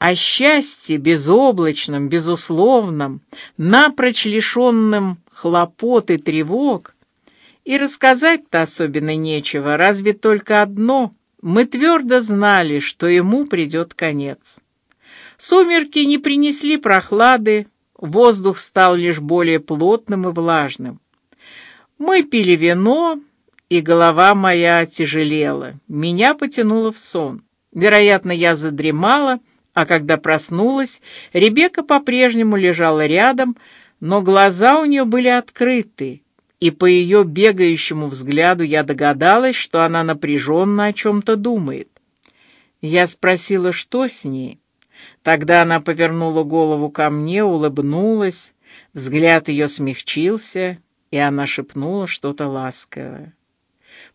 о счастье безоблачном, безусловном, напрочь лишенном хлопот и тревог, и рассказать-то особенно нечего, разве только одно — мы твердо знали, что ему придет конец. Сумерки не принесли прохлады, воздух стал лишь более плотным и влажным. Мы пили вино, и голова моя тяжелела. Меня потянуло в сон. Вероятно, я задремала, а когда проснулась, Ребекка по-прежнему лежала рядом, но глаза у нее были открыты, и по ее бегающему взгляду я догадалась, что она напряженно о чем-то думает. Я спросила, что с ней. Тогда она повернула голову ко мне, улыбнулась, взгляд ее смягчился, и она шепнула что-то ласковое.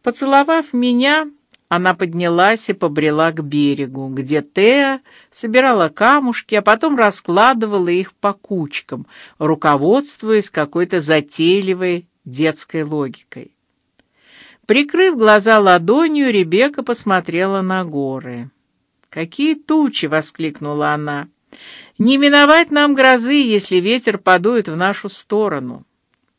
Поцеловав меня, она поднялась и побрела к берегу, где Теа собирала камушки, а потом раскладывала их по кучкам, руководствуясь какой-то затейливой детской логикой. Прикрыв глаза ладонью, Ребекка посмотрела на горы. «Какие тучи!» — воскликнула она. «Не миновать нам грозы, если ветер подует в нашу сторону».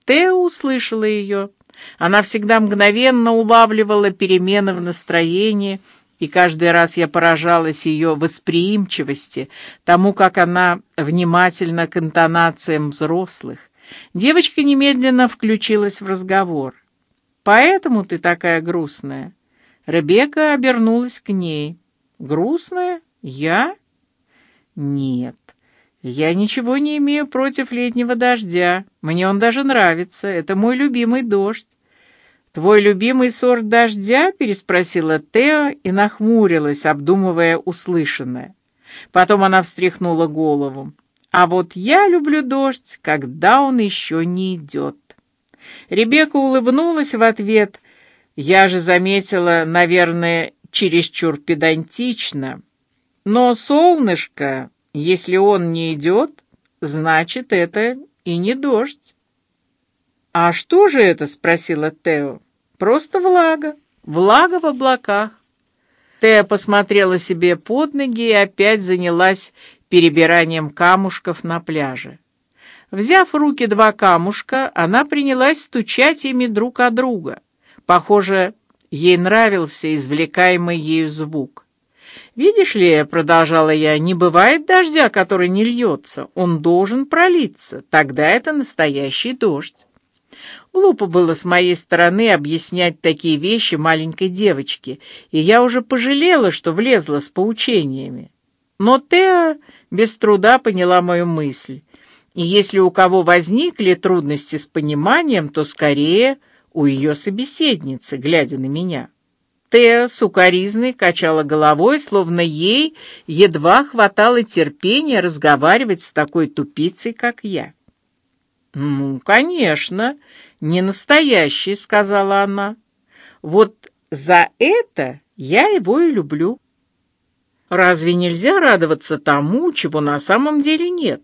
Тео услышала ее. Она всегда мгновенно улавливала перемены в настроении, и каждый раз я поражалась ее восприимчивости, тому, как она внимательна к интонациям взрослых. Девочка немедленно включилась в разговор. «Поэтому ты такая грустная?» Ребекка обернулась к ней. «Грустная? Я?» «Нет, я ничего не имею против летнего дождя. Мне он даже нравится. Это мой любимый дождь. Твой любимый сорт дождя? переспросила Тео и нахмурилась, обдумывая услышанное. Потом она встряхнула голову. А вот я люблю дождь, когда он еще не идет. Ребекка улыбнулась в ответ. Я же заметила, наверное, чересчур педантично. Но солнышко если он не идет, значит, это и не дождь. «А что же это?» — спросила Тео. «Просто влага. Влага в облаках». Тео посмотрела себе под ноги и опять занялась перебиранием камушков на пляже. Взяв в руки два камушка, она принялась стучать ими друг о друга. Похоже, ей нравился извлекаемый ею звук. «Видишь ли, — продолжала я, — не бывает дождя, который не льется. Он должен пролиться. Тогда это настоящий дождь». Глупо было с моей стороны объяснять такие вещи маленькой девочке, и я уже пожалела, что влезла с поучениями. Но Теа без труда поняла мою мысль, и если у кого возникли трудности с пониманием, то скорее у ее собеседницы, глядя на меня. Теа сукоризной качала головой, словно ей едва хватало терпения разговаривать с такой тупицей, как я. «Ну, конечно, не настоящий», — сказала она. «Вот за это я его и люблю». «Разве нельзя радоваться тому, чего на самом деле нет?»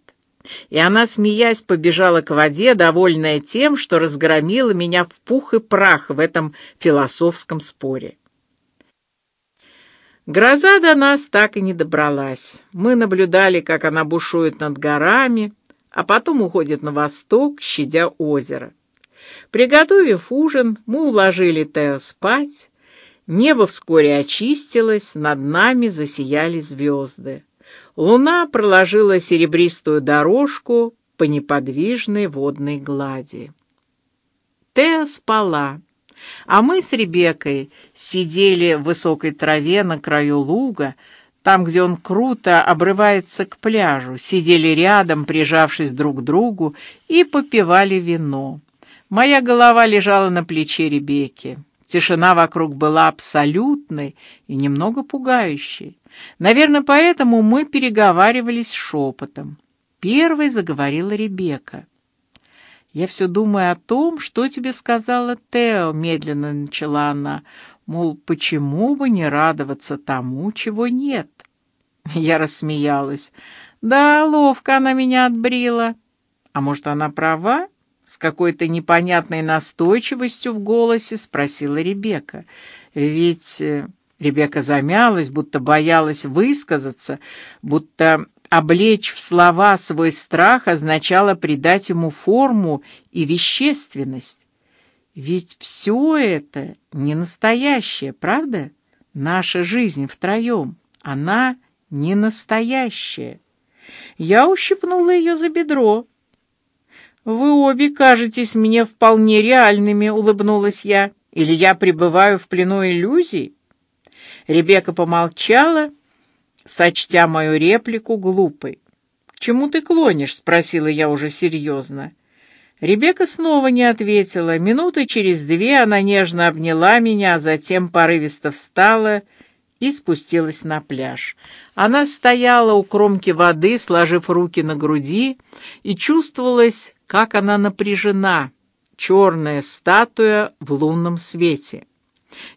И она, смеясь, побежала к воде, довольная тем, что разгромила меня в пух и прах в этом философском споре. Гроза до нас так и не добралась. Мы наблюдали, как она бушует над горами, а потом уходит на восток, щадя озеро. Приготовив ужин, мы уложили Тео спать. Небо вскоре очистилось, над нами засияли звезды. Луна проложила серебристую дорожку по неподвижной водной глади. Тео спала а мы с Ребеккой сидели в высокой траве на краю луга, там, где он круто обрывается к пляжу, сидели рядом, прижавшись друг к другу, и попивали вино. Моя голова лежала на плече Ребекки. Тишина вокруг была абсолютной и немного пугающей. Наверное, поэтому мы переговаривались шепотом. Первой заговорила Ребекка. Я все думаю о том, что тебе сказала Тео, медленно начала она. Мол, почему бы не радоваться тому, чего нет? Я рассмеялась. Да, ловко она меня отбрила. А может, она права? С какой-то непонятной настойчивостью в голосе спросила Ребекка. Ведь э, Ребекка замялась, будто боялась высказаться, будто облечь в слова свой страх означало придать ему форму и вещественность. Ведь все это не настоящее, правда? Наша жизнь втроем, она не настоящая. Я ущипнула ее за бедро. Вы обе кажетесь мне вполне реальными, улыбнулась я. Или я пребываю в плену иллюзий? Ребекка помолчала, сочтя мою реплику глупой. К чему ты клонишь? спросила я уже серьезно. Ребекка снова не ответила. Минуты через две она нежно обняла меня, а затем порывисто встала и спустилась на пляж. Она стояла у кромки воды, сложив руки на груди, и чувствовалась, как она напряжена, черная статуя в лунном свете.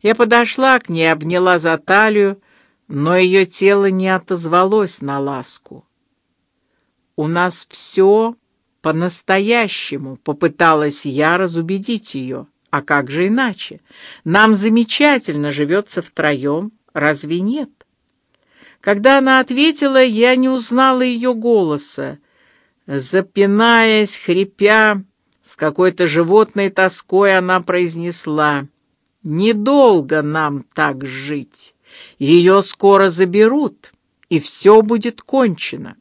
Я подошла к ней, обняла за талию, но ее тело не отозвалось на ласку. У нас все по-настоящему, попыталась я разубедить ее. А как же иначе? Нам замечательно живется втроем, разве нет? Когда она ответила, я не узнала ее голоса. Запинаясь, хрипя, с какой-то животной тоской она произнесла: "Недолго нам так жить. Ее скоро заберут, и все будет кончено".